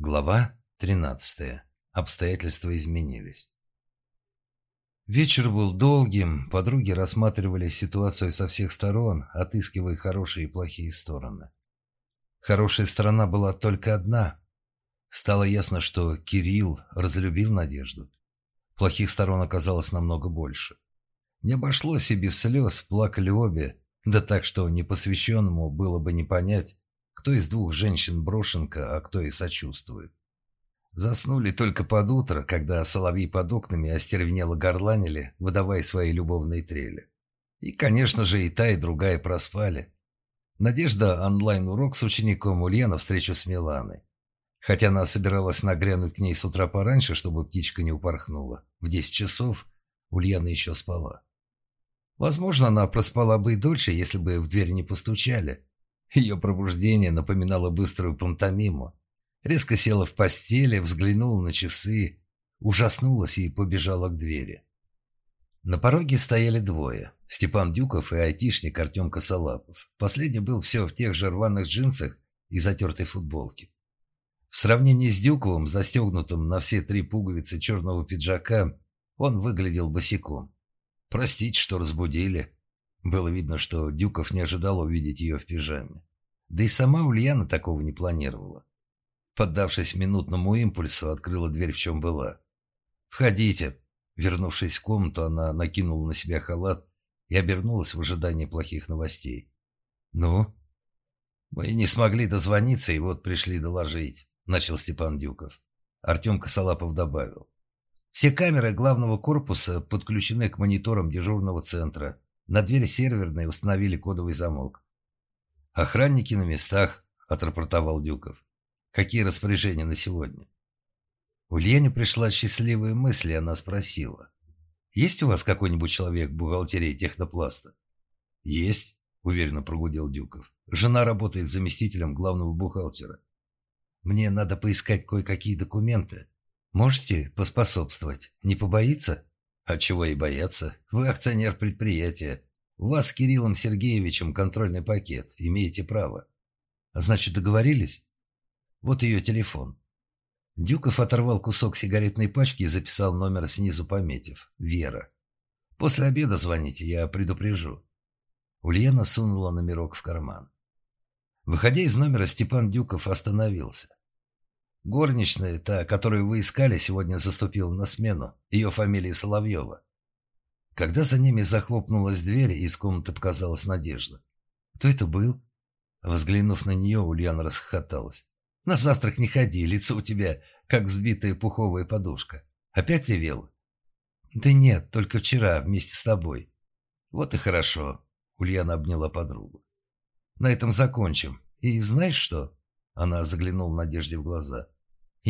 Глава 13. Обстоятельства изменились. Вечер был долгим, подруги рассматривали ситуацию со всех сторон, отыскивая хорошие и плохие стороны. Хорошая сторона была только одна. Стало ясно, что Кирилл разлюбил Надежду. Плохих сторон оказалось намного больше. Не обошлось и без слез, плакали обе, да так, что непосвященному было бы не понять, кто из двух женщин брошенка, а кто и сочувствует. Заснули только под утро, когда соловьи под окнами остервенело горланили, выдавая свои любовные трели. И, конечно же, и та, и другая проспали. Надежда онлайн-урок с учеником, Ульяна встречу с Миланой. Хотя она собиралась нагрянуть к ней с утра пораньше, чтобы птичка не упорхнула. В десять часов Ульяна еще спала. Возможно, она проспала бы и дольше, если бы в дверь не постучали. Ее пробуждение напоминало быструю пантомиму. Резко села в постели, взглянула на часы, ужаснулась и побежала к двери. На пороге стояли двое. Степан Дюков и айтишник Артем Косолапов. Последний был все в тех же рваных джинсах и затертой футболке. В сравнении с Дюковым, застегнутым на все три пуговицы черного пиджака, он выглядел босиком. «Простите, что разбудили», было видно, что Дюков не ожидал увидеть ее в пижаме. Да и сама Ульяна такого не планировала. Поддавшись минутному импульсу, открыла дверь, в чем была. «Входите!» Вернувшись в комнату, она накинула на себя халат и обернулась в ожидании плохих новостей. «Ну?» «Мы не смогли дозвониться, и вот пришли доложить», — начал Степан Дюков. Артем Косолапов добавил. «Все камеры главного корпуса подключены к мониторам дежурного центра. На двери серверной установили кодовый замок. «Охранники на местах», – отрапортовал Дюков. «Какие распоряжения на сегодня?» У Лене пришла счастливая мысль, и она спросила. «Есть у вас какой-нибудь человек в бухгалтерии технопласта?» «Есть», – уверенно прогудел Дюков. «Жена работает заместителем главного бухгалтера. Мне надо поискать кое-какие документы. Можете поспособствовать? Не побоится?» А чего и бояться? Вы акционер предприятия. У вас с Кириллом Сергеевичем контрольный пакет. Имеете право. А значит, договорились? Вот ее телефон. Дюков оторвал кусок сигаретной пачки и записал номер снизу, пометив. «Вера». «После обеда звоните, я предупрежу». Ульяна сунула номерок в карман. Выходя из номера, Степан Дюков остановился. Горничная, та, которую вы искали, сегодня заступила на смену. Ее фамилия Соловьева. Когда за ними захлопнулась дверь, из комнаты показалась Надежда. «Кто это был?» Взглянув на нее, Ульяна расхохоталась. «На завтрак не ходи, лицо у тебя, как взбитая пуховая подушка. Опять ревела?» «Да нет, только вчера, вместе с тобой». «Вот и хорошо», — Ульяна обняла подругу. «На этом закончим. И знаешь что?» Она заглянула Надежде в глаза.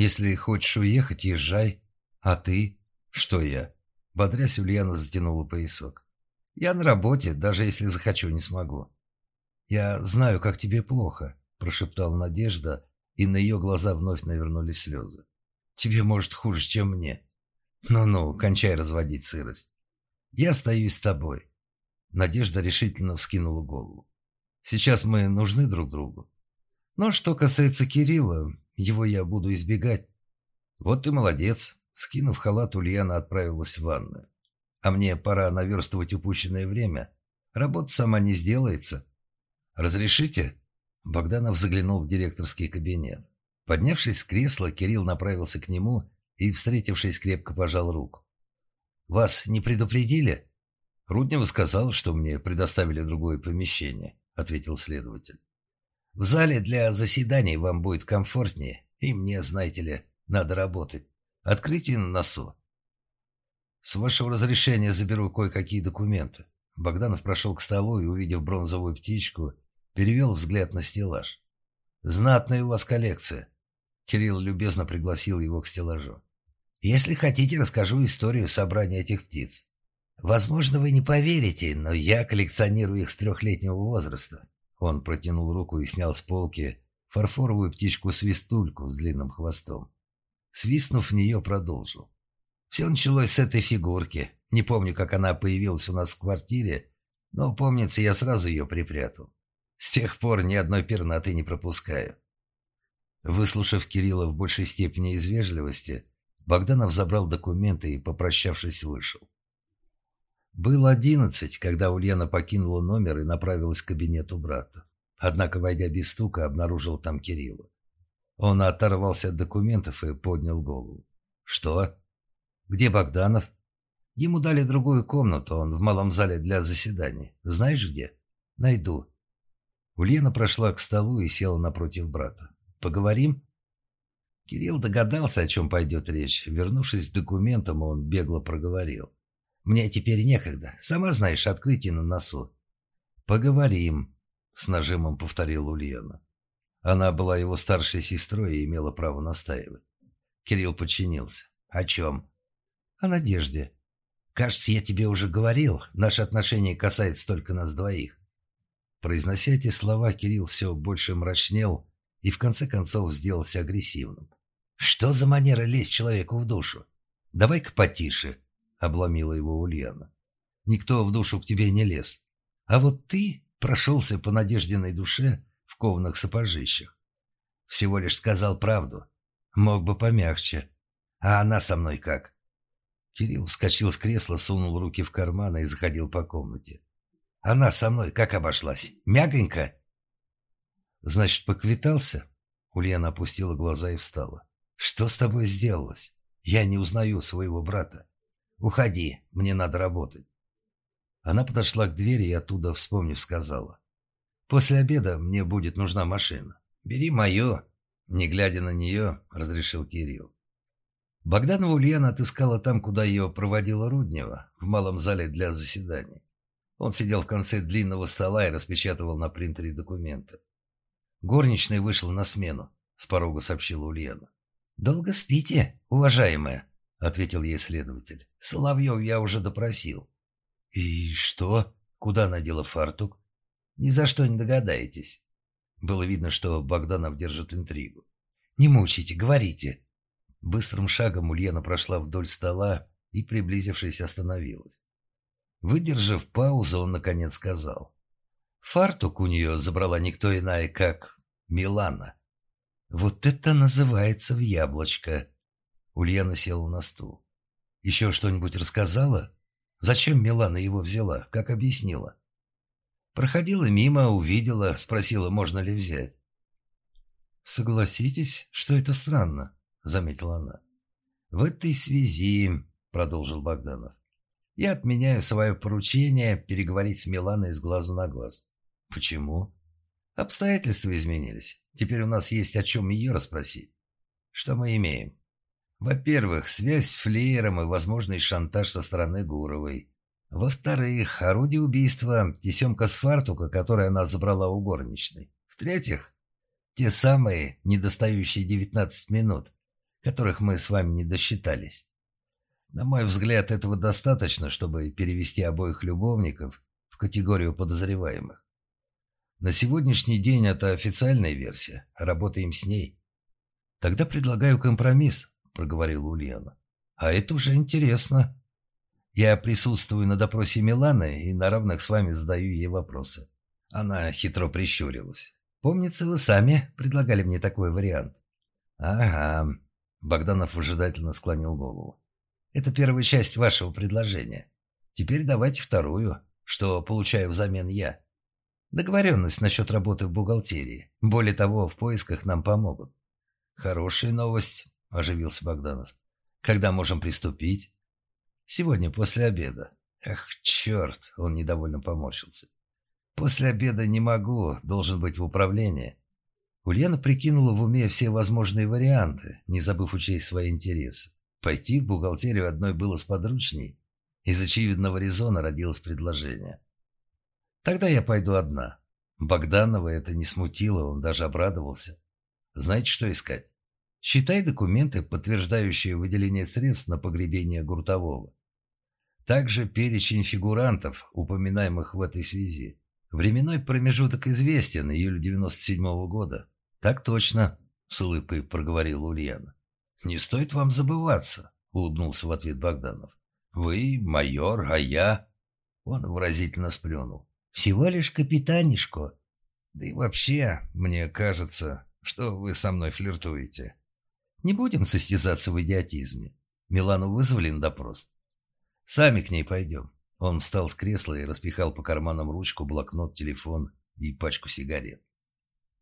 Если хочешь уехать, езжай. А ты? Что я? Бодрясь, Ульяна затянула поясок. Я на работе, даже если захочу, не смогу. Я знаю, как тебе плохо, прошептала Надежда, и на ее глаза вновь навернулись слезы. Тебе, может, хуже, чем мне. Ну-ну, кончай разводить сырость. Я остаюсь с тобой. Надежда решительно вскинула голову. Сейчас мы нужны друг другу. Но что касается Кирилла, его я буду избегать. Вот ты молодец. Скинув халат, Ульяна отправилась в ванную. А мне пора наверстывать упущенное время. Работа сама не сделается. Разрешите? Богданов заглянул в директорский кабинет. Поднявшись с кресла, Кирилл направился к нему и, встретившись, крепко пожал руку. «Вас не предупредили?» «Руднева сказал, что мне предоставили другое помещение», — ответил следователь. В зале для заседаний вам будет комфортнее, и мне, знаете ли, надо работать. Открытие на носу. С вашего разрешения заберу кое-какие документы. Богданов прошел к столу и, увидев бронзовую птичку, перевел взгляд на стеллаж. «Знатная у вас коллекция». Кирилл любезно пригласил его к стеллажу. «Если хотите, расскажу историю собрания этих птиц. Возможно, вы не поверите, но я коллекционирую их с трехлетнего возраста. Он протянул руку и снял с полки фарфоровую птичку-свистульку с длинным хвостом. Свистнув в нее, продолжил. Все началось с этой фигурки. Не помню, как она появилась у нас в квартире, но, помнится, я сразу ее припрятал. С тех пор ни одной пернаты не пропускаю. Выслушав Кирилла в большей степени из вежливости, Богданов забрал документы и, попрощавшись, вышел. Было одиннадцать, когда Ульяна покинула номер и направилась к кабинету брата. Однако, войдя без стука, обнаружил там Кирилла. Он оторвался от документов и поднял голову. «Что? Где Богданов?» «Ему дали другую комнату, он в малом зале для заседаний. Знаешь где?» «Найду». Ульяна прошла к столу и села напротив брата. «Поговорим?» Кирилл догадался, о чем пойдет речь. Вернувшись к документам, он бегло проговорил. «Мне теперь некогда. Сама знаешь, открытие на носу». «Поговорим», — с нажимом повторила Ульяна. Она была его старшей сестрой и имела право настаивать. Кирилл подчинился. «О чем?» «О надежде. Кажется, я тебе уже говорил, наши отношения касаются только нас двоих». Произнося эти слова, Кирилл все больше мрачнел и в конце концов сделался агрессивным. «Что за манера лезть человеку в душу? Давай-ка потише», — обломила его Ульяна. «Никто в душу к тебе не лез. А вот ты прошелся по надежденной душе в кованых сапожищах. Всего лишь сказал правду. Мог бы помягче. А она со мной как?» Кирилл вскочил с кресла, сунул руки в карманы и заходил по комнате. «Она со мной как обошлась? Мягонько?» «Значит, поквитался?» Ульяна опустила глаза и встала. «Что с тобой сделалось? Я не узнаю своего брата. Уходи, мне надо работать». Она подошла к двери и оттуда, вспомнив, сказала. «После обеда мне будет нужна машина. Бери мою». Не глядя на нее, разрешил Кирилл. Богданова Ульяна отыскала там, куда ее проводила Руднева, в малом зале для заседаний. Он сидел в конце длинного стола и распечатывал на принтере документы. Горничная вышла на смену, с порога сообщила Ульяна. «Долго спите, уважаемая?» — ответил ей следователь. «Соловьев я уже допросил». «И что? Куда надела фартук?» «Ни за что не догадаетесь». Было видно, что Богданов держит интригу. «Не мучайте, говорите». Быстрым шагом Ульяна прошла вдоль стола и, приблизившись, остановилась. Выдержав паузу, он наконец сказал. Фартук у нее забрала никто иная, как Милана. Вот это называется в яблочко. Ульяна села на стул. Еще что-нибудь рассказала? Зачем Милана его взяла? Как объяснила? Проходила мимо, увидела, спросила, можно ли взять. «Согласитесь, что это странно», — заметила она. «В этой связи», — продолжил Богданов, я отменяю свое поручение переговорить с Миланой с глазу на глаз. Почему? Обстоятельства изменились. Теперь у нас есть о чем ее расспросить. Что мы имеем? Во-первых, связь с Флеером и возможный шантаж со стороны Гуровой. Во-вторых, орудие убийства – тесемка с фартука, которую она забрала у горничной. В-третьих, те самые недостающие 19 минут, которых мы с вами не досчитались. На мой взгляд, этого достаточно, чтобы перевести обоих любовников в категорию подозреваемых. На сегодняшний день это официальная версия, работаем с ней. Тогда предлагаю компромисс, проговорила Ульяна. А это уже интересно. Я присутствую на допросе Миланы и на равных с вами задаю ей вопросы. Она хитро прищурилась. Помнится, вы сами предлагали мне такой вариант. Ага. Богданов выжидательно склонил голову. Это первая часть вашего предложения. Теперь давайте вторую, что получаю взамен я. Договоренность насчет работы в бухгалтерии. Более того, в поисках нам помогут. Хорошая новость, оживился Богданов. Когда можем приступить? Сегодня после обеда. Ах, черт, он недовольно поморщился. После обеда не могу, должен быть в управлении. Ульяна прикинула в уме все возможные варианты, не забыв учесть свои интересы. Пойти в бухгалтерию одной было сподручней. Из очевидного резона родилось предложение. Тогда я пойду одна. Богданова это не смутило, он даже обрадовался. Знаете, что искать? Считай документы, подтверждающие выделение средств на погребение Гуртового. Также перечень фигурантов, упоминаемых в этой связи. Временной промежуток известен, июль 97 -го года. Так точно, с улыбкой проговорила Ульяна. «Не стоит вам забываться», — улыбнулся в ответ Богданов. «Вы майор, а я...» Он выразительно сплюнул. «Всего лишь капитанишко». «Да и вообще, мне кажется, что вы со мной флиртуете. Не будем состязаться в идиотизме. Милану вызвали на допрос. Сами к ней пойдем. Он встал с кресла и распихал по карманам ручку, блокнот, телефон и пачку сигарет.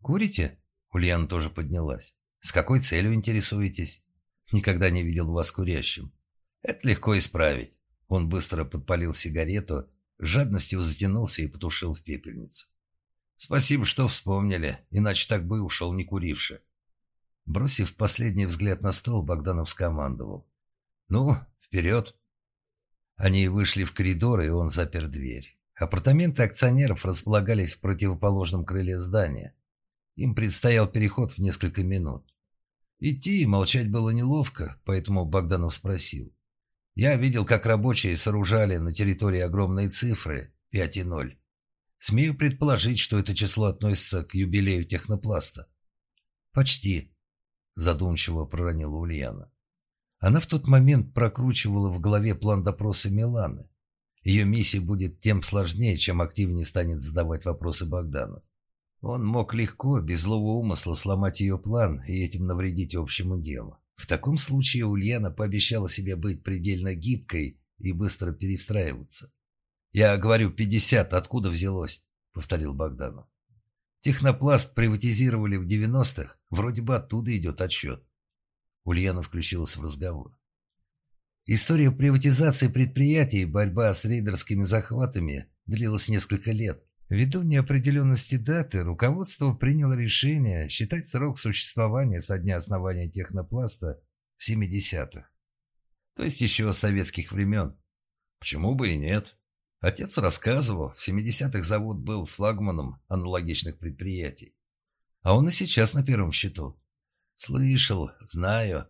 «Курите?» Ульяна тоже поднялась. «С какой целью интересуетесь?» «Никогда не видел вас курящим». «Это легко исправить». Он быстро подпалил сигарету, жадностью затянулся и потушил в пепельницу. «Спасибо, что вспомнили, иначе так бы ушел не куривши». Бросив последний взгляд на стол, Богданов скомандовал. «Ну, вперед!» Они вышли в коридор, и он запер дверь. Апартаменты акционеров располагались в противоположном крыле здания. Им предстоял переход в несколько минут. Идти и молчать было неловко, поэтому Богданов спросил. «Я видел, как рабочие сооружали на территории огромные цифры 5 и 0. Смею предположить, что это число относится к юбилею технопласта». «Почти», – задумчиво проронила Ульяна. Она в тот момент прокручивала в голове план допроса Миланы. Ее миссия будет тем сложнее, чем активнее станет задавать вопросы Богданов. Он мог легко, без злого умысла, сломать ее план и этим навредить общему делу. В таком случае Ульяна пообещала себе быть предельно гибкой и быстро перестраиваться. «Я говорю, пятьдесят, откуда взялось?» — повторил Богданов. «Технопласт приватизировали в девяностых, вроде бы оттуда идет отсчет. Ульяна включилась в разговор. История приватизации предприятий и борьба с рейдерскими захватами длилась несколько лет. Ввиду неопределенности даты, руководство приняло решение считать срок существования со дня основания технопласта в 70-х. То есть еще с советских времен. Почему бы и нет? Отец рассказывал, в 70-х завод был флагманом аналогичных предприятий. А он и сейчас на первом счету. «Слышал, знаю».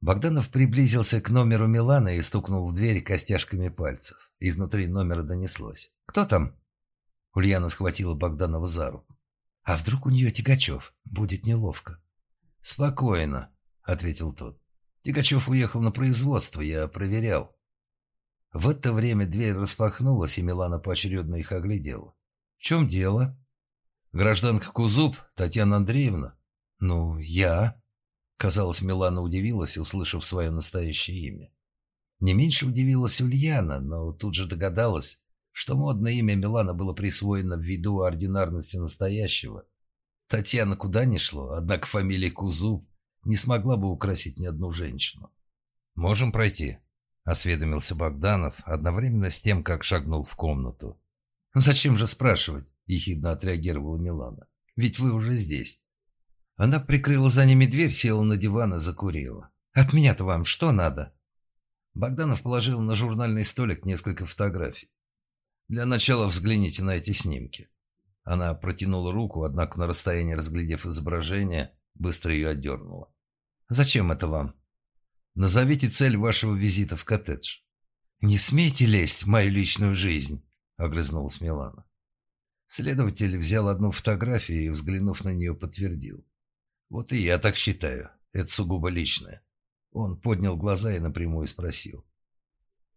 Богданов приблизился к номеру Милана и стукнул в дверь костяшками пальцев. Изнутри номера донеслось. «Кто там?» Ульяна схватила Богданова за руку. «А вдруг у нее Тигачев? Будет неловко». «Спокойно», — ответил тот. «Тигачев уехал на производство, я проверял». В это время дверь распахнулась, и Милана поочередно их оглядела. «В чем дело?» «Гражданка Кузуб, Татьяна Андреевна». «Ну, я...» Казалось, Милана удивилась, услышав свое настоящее имя. Не меньше удивилась Ульяна, но тут же догадалась, что модное имя Милана было присвоено ввиду ординарности настоящего. Татьяна куда ни шло, однако фамилия Кузуб не смогла бы украсить ни одну женщину. «Можем пройти», — осведомился Богданов, одновременно с тем, как шагнул в комнату. «Зачем же спрашивать?» — ехидно отреагировала Милана. «Ведь вы уже здесь». Она прикрыла за ними дверь, села на диван и закурила. «От меня-то вам что надо?» Богданов положил на журнальный столик несколько фотографий. «Для начала взгляните на эти снимки». Она протянула руку, однако на расстоянии разглядев изображение, быстро ее отдернула. «Зачем это вам?» «Назовите цель вашего визита в коттедж». «Не смейте лезть в мою личную жизнь», — огрызнулась Милана. Следователь взял одну фотографию и, взглянув на нее, подтвердил. «Вот и я так считаю. Это сугубо личное». Он поднял глаза и напрямую спросил.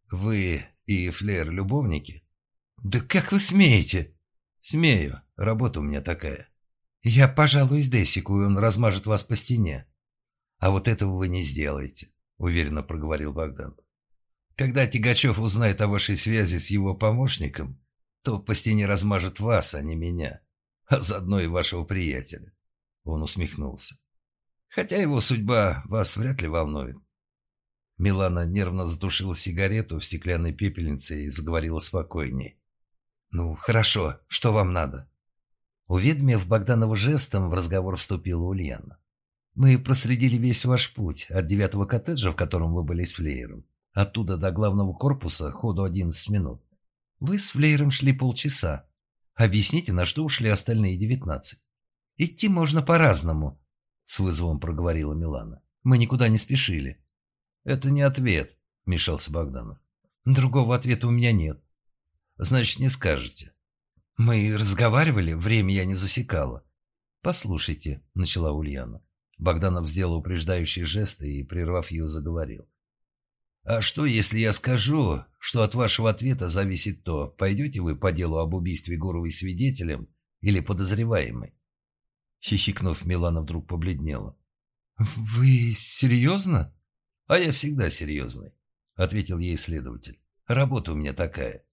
«Вы и Флер любовники?» «Да как вы смеете?» «Смею. Работа у меня такая». «Я пожалуюсь Десику, и он размажет вас по стене». «А вот этого вы не сделаете», — уверенно проговорил Богдан. «Когда Тигачев узнает о вашей связи с его помощником, то по стене размажет вас, а не меня, а заодно и вашего приятеля. Он усмехнулся. «Хотя его судьба вас вряд ли волнует». Милана нервно затушила сигарету в стеклянной пепельнице и заговорила спокойней. «Ну, хорошо. Что вам надо?» Уведомив Богданова жестом, в разговор вступила Ульяна. «Мы проследили весь ваш путь, от девятого коттеджа, в котором вы были с Флеером. Оттуда до главного корпуса ходу 11 минут. Вы с Флеером шли полчаса. Объясните, на что ушли остальные девятнадцать?» Идти можно по-разному», — с вызовом проговорила Милана. «Мы никуда не спешили». «Это не ответ», — вмешался Богданов. «Другого ответа у меня нет». «Значит, не скажете». «Мы разговаривали, время я не засекала». «Послушайте», — начала Ульяна. Богданов сделал упреждающий жест и, прервав ее, заговорил. «А что, если я скажу, что от вашего ответа зависит то, пойдете вы по делу об убийстве Гуровой свидетелем или подозреваемой?» Хихикнув, Милана вдруг побледнела. «Вы серьезно?» «А я всегда серьезный», — ответил ей следователь. «Работа у меня такая».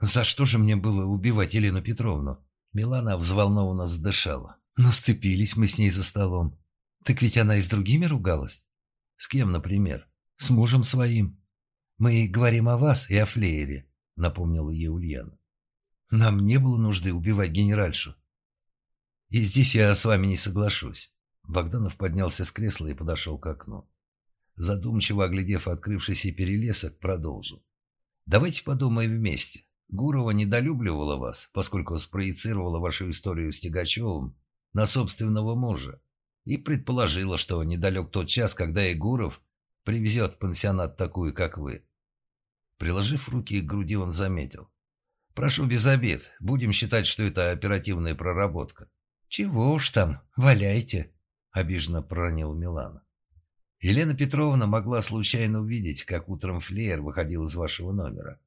«За что же мне было убивать Елену Петровну?» Милана взволнованно задышала. «Ну, сцепились мы с ней за столом. Так ведь она и с другими ругалась?» «С кем, например?» «С мужем своим». «Мы говорим о вас и о Флеере», — напомнила ей Ульяна. «Нам не было нужды убивать генеральшу». «И здесь я с вами не соглашусь». Богданов поднялся с кресла и подошел к окну. Задумчиво оглядев открывшийся перелесок, продолжил. «Давайте подумаем вместе. Гурова недолюбливала вас, поскольку спроецировала вашу историю с Тягачевым на собственного мужа и предположила, что недалек тот час, когда и Гуров привезет в пансионат такую, как вы. Приложив руки к груди, он заметил. «Прошу без обид. Будем считать, что это оперативная проработка». «Чего уж там, валяйте», — обиженно проронил Милана. Елена Петровна могла случайно увидеть, как утром флеер выходил из вашего номера.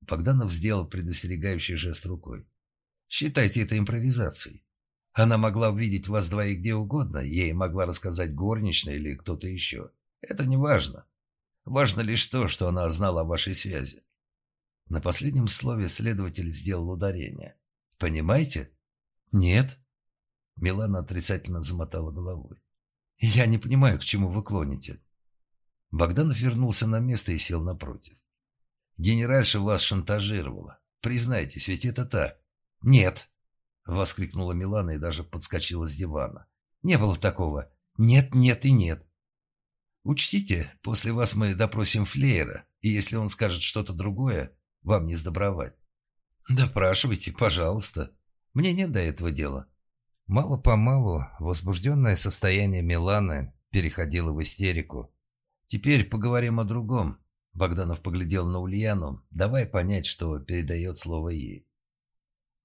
Богданов сделал предостерегающий жест рукой. «Считайте это импровизацией. Она могла увидеть вас двоих где угодно, ей могла рассказать горничная или кто-то еще. Это не важно. Важно лишь то, что она знала о вашей связи». На последнем слове следователь сделал ударение. «Понимаете?» «Нет». Милана отрицательно замотала головой. «Я не понимаю, к чему вы клоните». Богданов вернулся на место и сел напротив. Генеральша вас шантажировала. Признайтесь, ведь это так. Нет, воскликнула Милана и даже подскочила с дивана. Не было такого. Нет, нет и нет. Учтите, после вас мы допросим Флеера, и если он скажет что-то другое, вам не сдобровать. Допрашивайте, пожалуйста. Мне нет до этого дела. Мало-помалу возбужденное состояние Миланы переходило в истерику. Теперь поговорим о другом. Богданов поглядел на Ульяну, давай понять, что передает слово ей.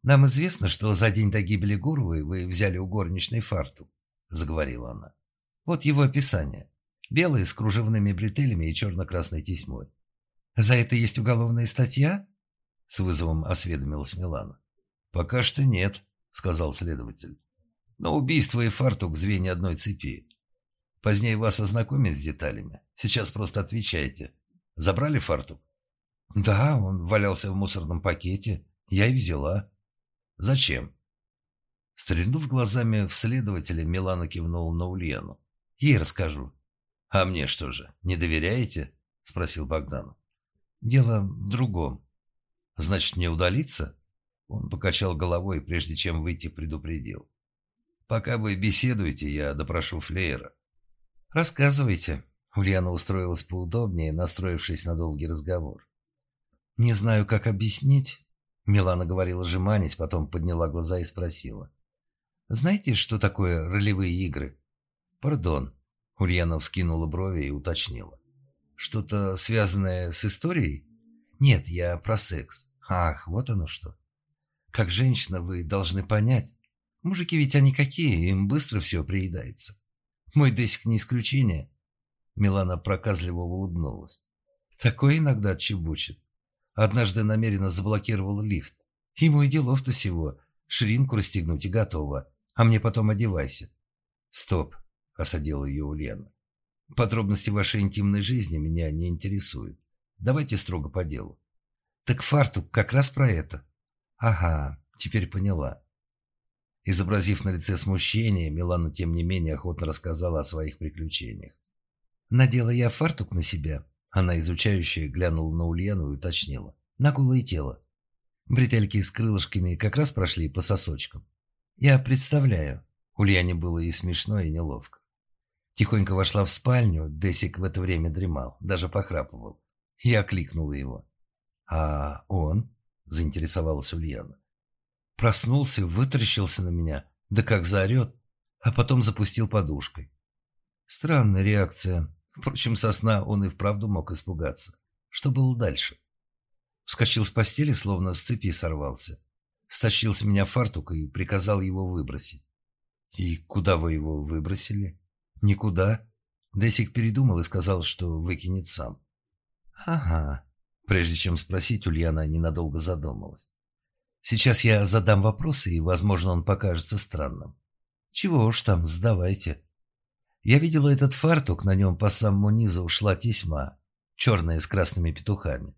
«Нам известно, что за день до гибели Гуровой вы взяли у горничной фартук», — заговорила она. «Вот его описание. Белый с кружевными бретелями и черно-красной тесьмой. За это есть уголовная статья?» С вызовом осведомилась Милана. «Пока что нет», — сказал следователь. «Но убийство и фартук — звенья одной цепи. Позднее вас ознакомят с деталями. Сейчас просто отвечайте. Забрали фартук? Да, он валялся в мусорном пакете. Я и взяла. Зачем? Стрельнув глазами в следователя, Милана кивнула на Ульяну. Ей расскажу. А мне что же, не доверяете? Спросил Богдан. Дело в другом. Значит, мне удалиться? Он покачал головой, прежде чем выйти, предупредил. Пока вы беседуете, я допрошу Флеера. Рассказывайте, Ульяна устроилась поудобнее, настроившись на долгий разговор. «Не знаю, как объяснить», — Милана говорила, сжимаясь, потом подняла глаза и спросила. «Знаете, что такое ролевые игры?» «Пардон», — Ульяна вскинула брови и уточнила. «Что-то связанное с историей?» «Нет, я про секс. Ах, вот оно что. Как женщина вы должны понять. Мужики ведь они какие, им быстро все приедается. Мой Десик не исключение. Милана проказливо улыбнулась. Такое иногда отчебучит. Однажды намеренно заблокировал лифт. Ему и делов-то всего. Ширинку расстегнуть и готово. А мне потом одевайся. Стоп, осадила ее Ульяна. Подробности вашей интимной жизни меня не интересуют. Давайте строго по делу. Так фартук как раз про это. Ага, теперь поняла. Изобразив на лице смущение, Милана тем не менее охотно рассказала о своих приключениях. Надела я фартук на себя. Она, изучающая, глянула на Ульяну и уточнила. На голое тело. Бретельки с крылышками как раз прошли по сосочкам. Я представляю. Ульяне было и смешно, и неловко. Тихонько вошла в спальню, Десик в это время дремал, даже похрапывал. Я кликнула его. «А он?» – заинтересовалась Ульяна. Проснулся, вытаращился на меня, да как заорет, а потом запустил подушкой. Странная реакция, Впрочем, со сна он и вправду мог испугаться. Что было дальше? Вскочил с постели, словно с цепи сорвался. Стащил с меня фартук и приказал его выбросить. «И куда вы его выбросили?» «Никуда». Десик передумал и сказал, что выкинет сам. «Ага». Прежде чем спросить, Ульяна ненадолго задумалась. «Сейчас я задам вопросы, и, возможно, он покажется странным. Чего уж там, сдавайте. Я видела этот фартук, на нем по самому низу ушла тесьма, черная с красными петухами.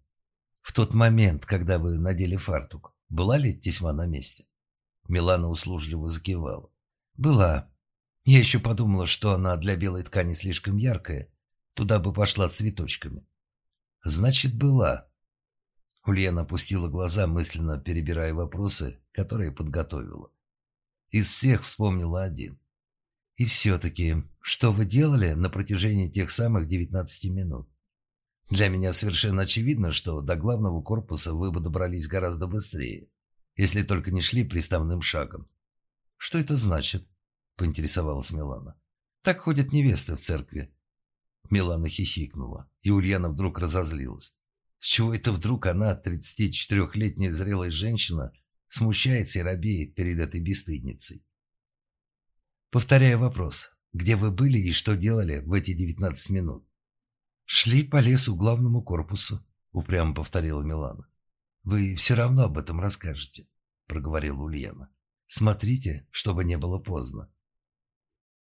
В тот момент, когда вы надели фартук, была ли тесьма на месте? Милана услужливо закивала. Была. Я еще подумала, что она для белой ткани слишком яркая, туда бы пошла с цветочками. Значит, была. Ульяна опустила глаза, мысленно перебирая вопросы, которые подготовила. Из всех вспомнила один. И все-таки, что вы делали на протяжении тех самых 19 минут? Для меня совершенно очевидно, что до главного корпуса вы бы добрались гораздо быстрее, если только не шли приставным шагом. Что это значит? Поинтересовалась Милана. Так ходят невесты в церкви. Милана хихикнула, и Ульяна вдруг разозлилась. С чего это вдруг она, 34-летняя зрелая женщина, смущается и робеет перед этой бесстыдницей? Повторяю вопрос. Где вы были и что делали в эти 19 минут? Шли по лесу к главному корпусу, упрямо повторила Милана. Вы все равно об этом расскажете, проговорила Ульяна. Смотрите, чтобы не было поздно.